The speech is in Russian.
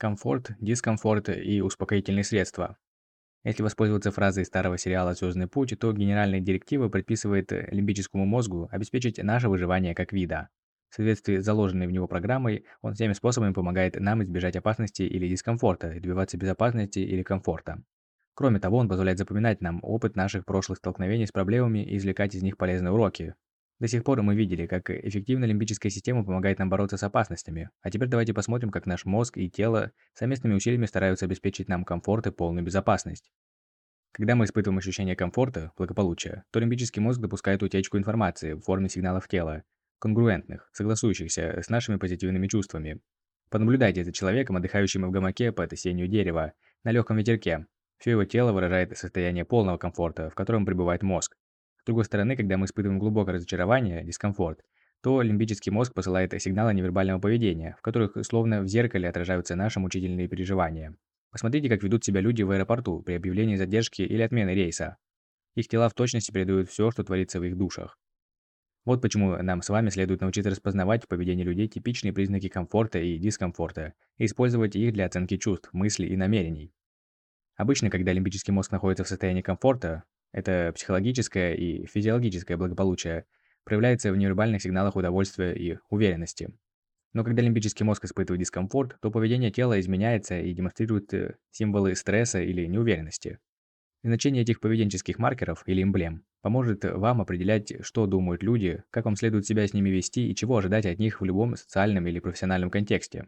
комфорт, дискомфорт и успокоительные средства. Если воспользоваться фразой старого сериала «Звездный путь», то генеральная директива предписывает лимбическому мозгу обеспечить наше выживание как вида. В соответствии с заложенной в него программой, он всеми способами помогает нам избежать опасности или дискомфорта и добиваться безопасности или комфорта. Кроме того, он позволяет запоминать нам опыт наших прошлых столкновений с проблемами и извлекать из них полезные уроки. До сих пор мы видели, как эффективно лимбическая система помогает нам бороться с опасностями. А теперь давайте посмотрим, как наш мозг и тело совместными усилиями стараются обеспечить нам комфорт и полную безопасность. Когда мы испытываем ощущение комфорта, благополучия, то лимбический мозг допускает утечку информации в форме сигналов тела, конгруентных, согласующихся с нашими позитивными чувствами. Понаблюдайте за человеком, отдыхающим в гамаке под осеннюю дерево, на легком ветерке. Все его тело выражает состояние полного комфорта, в котором пребывает мозг. Другой стороны, когда мы испытываем глубокое разочарование, дискомфорт, то лимбический мозг посылает сигналы невербального поведения, в которых словно в зеркале отражаются наши мучительные переживания. Посмотрите, как ведут себя люди в аэропорту при объявлении задержки или отмены рейса. Их тела в точности передают все, что творится в их душах. Вот почему нам с вами следует научиться распознавать в поведении людей типичные признаки комфорта и дискомфорта и использовать их для оценки чувств, мыслей и намерений. Обычно, когда лимбический мозг находится в состоянии комфорта, это психологическое и физиологическое благополучие проявляется в невербальных сигналах удовольствия и уверенности. Но когда лимбический мозг испытывает дискомфорт, то поведение тела изменяется и демонстрирует э, символы стресса или неуверенности. Значение этих поведенческих маркеров или эмблем поможет вам определять, что думают люди, как вам следует себя с ними вести и чего ожидать от них в любом социальном или профессиональном контексте.